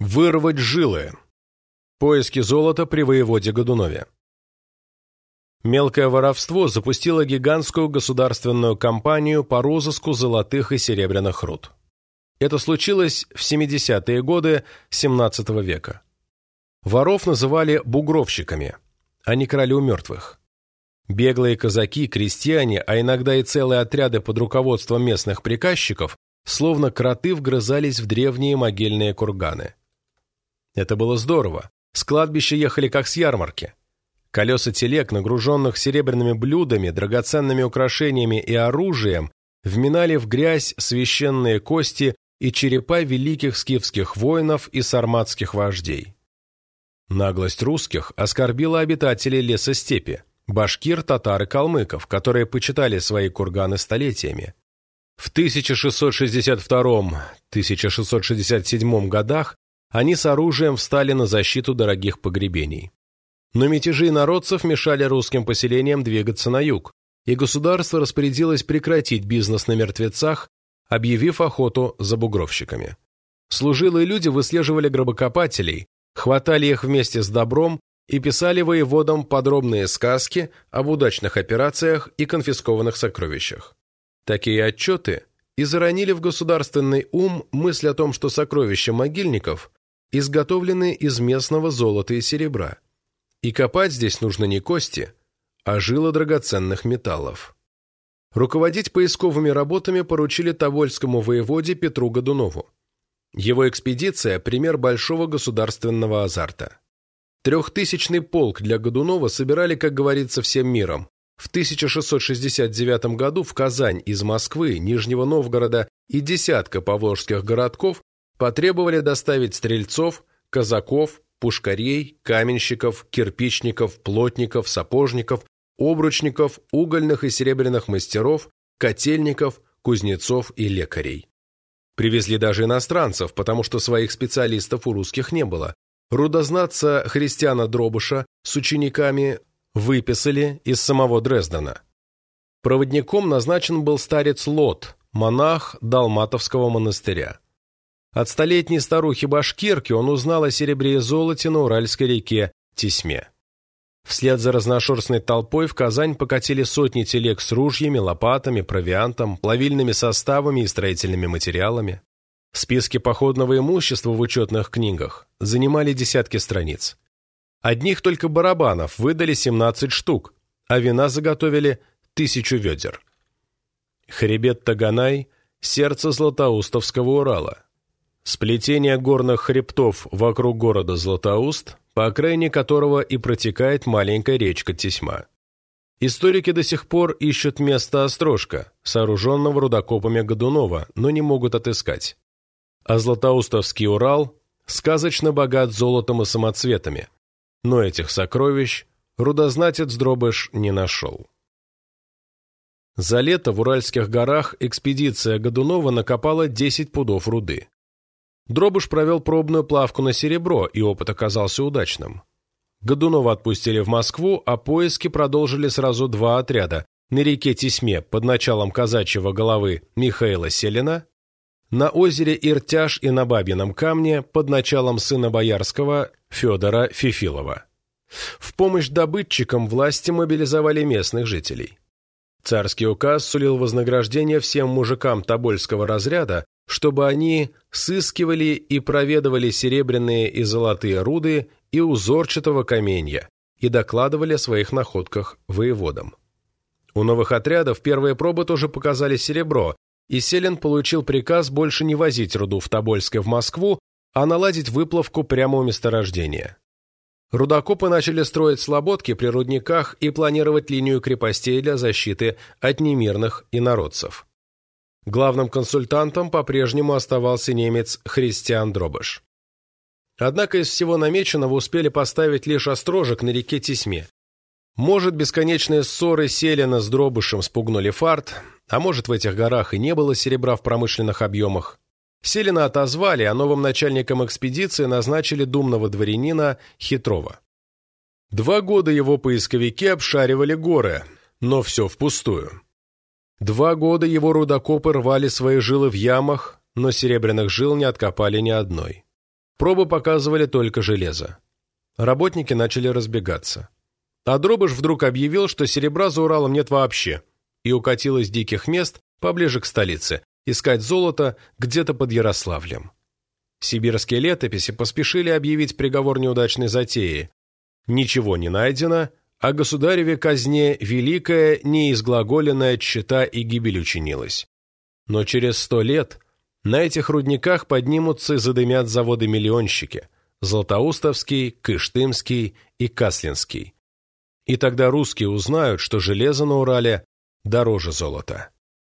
Вырвать жилы. Поиски золота при воеводе Годунове. Мелкое воровство запустило гигантскую государственную кампанию по розыску золотых и серебряных руд. Это случилось в 70-е годы XVII века. Воров называли бугровщиками, а не короли у мертвых. Беглые казаки, крестьяне, а иногда и целые отряды под руководством местных приказчиков, словно кроты вгрызались в древние могильные курганы. Это было здорово. С кладбища ехали как с ярмарки. Колеса телег, нагруженных серебряными блюдами, драгоценными украшениями и оружием, вминали в грязь священные кости и черепа великих скифских воинов и сарматских вождей. Наглость русских оскорбила обитателей лесостепи, башкир, татар и калмыков, которые почитали свои курганы столетиями. В 1662-1667 годах они с оружием встали на защиту дорогих погребений. Но мятежи народцев мешали русским поселениям двигаться на юг, и государство распорядилось прекратить бизнес на мертвецах, объявив охоту за бугровщиками. Служилые люди выслеживали гробокопателей, хватали их вместе с добром и писали воеводам подробные сказки об удачных операциях и конфискованных сокровищах. Такие отчеты и заронили в государственный ум мысль о том, что сокровища могильников изготовлены из местного золота и серебра. И копать здесь нужно не кости, а жилы драгоценных металлов. Руководить поисковыми работами поручили Тобольскому воеводе Петру Годунову. Его экспедиция – пример большого государственного азарта. Трехтысячный полк для Годунова собирали, как говорится, всем миром. В 1669 году в Казань из Москвы, Нижнего Новгорода и десятка поволжских городков потребовали доставить стрельцов, казаков, пушкарей, каменщиков, кирпичников, плотников, сапожников, обручников, угольных и серебряных мастеров, котельников, кузнецов и лекарей. Привезли даже иностранцев, потому что своих специалистов у русских не было. Рудознатца Христиана Дробыша с учениками выписали из самого Дрездена. Проводником назначен был старец Лот, монах Далматовского монастыря. От столетней старухи-башкирки он узнал о серебре и золоте на Уральской реке Тесьме. Вслед за разношерстной толпой в Казань покатили сотни телег с ружьями, лопатами, провиантом, плавильными составами и строительными материалами. Списки походного имущества в учетных книгах занимали десятки страниц. Одних только барабанов выдали 17 штук, а вина заготовили тысячу ведер. Хребет Таганай – сердце Златоустовского Урала. Сплетение горных хребтов вокруг города Златоуст, по окраине которого и протекает маленькая речка Тесьма. Историки до сих пор ищут место острожка, сооруженного рудокопами Годунова, но не могут отыскать. А Златоустовский Урал сказочно богат золотом и самоцветами, но этих сокровищ рудознатец Дробыш не нашел. За лето в Уральских горах экспедиция Годунова накопала 10 пудов руды. Дробуш провел пробную плавку на серебро, и опыт оказался удачным. Годунова отпустили в Москву, а поиски продолжили сразу два отряда на реке Тесьме под началом казачьего головы Михаила Селина, на озере Иртяж и на Бабином камне под началом сына Боярского Федора Фифилова. В помощь добытчикам власти мобилизовали местных жителей. Царский указ сулил вознаграждение всем мужикам Тобольского разряда, чтобы они сыскивали и проведывали серебряные и золотые руды и узорчатого каменья и докладывали о своих находках воеводам. У новых отрядов первые пробы тоже показали серебро, и Селин получил приказ больше не возить руду в Тобольске в Москву, а наладить выплавку прямо у месторождения. Рудокопы начали строить слободки при рудниках и планировать линию крепостей для защиты от немирных инородцев. Главным консультантом по-прежнему оставался немец Христиан Дробыш. Однако из всего намеченного успели поставить лишь острожек на реке Тесьме. Может, бесконечные ссоры Селина с Дробышем спугнули фарт, а может, в этих горах и не было серебра в промышленных объемах. Селина отозвали, а новым начальником экспедиции назначили думного дворянина Хитрова. Два года его поисковики обшаривали горы, но все впустую. Два года его рудокопы рвали свои жилы в ямах, но серебряных жил не откопали ни одной. Пробы показывали только железо. Работники начали разбегаться. А Дробыш вдруг объявил, что серебра за Уралом нет вообще, и укатил из диких мест поближе к столице, искать золото где-то под Ярославлем. Сибирские летописи поспешили объявить приговор неудачной затеи. Ничего не найдено, а государеве казне великая, неизглаголенная чета и гибель учинилась. Но через сто лет на этих рудниках поднимутся и задымят заводы-миллионщики – Златоустовский, Кыштымский и Каслинский. И тогда русские узнают, что железо на Урале дороже золота.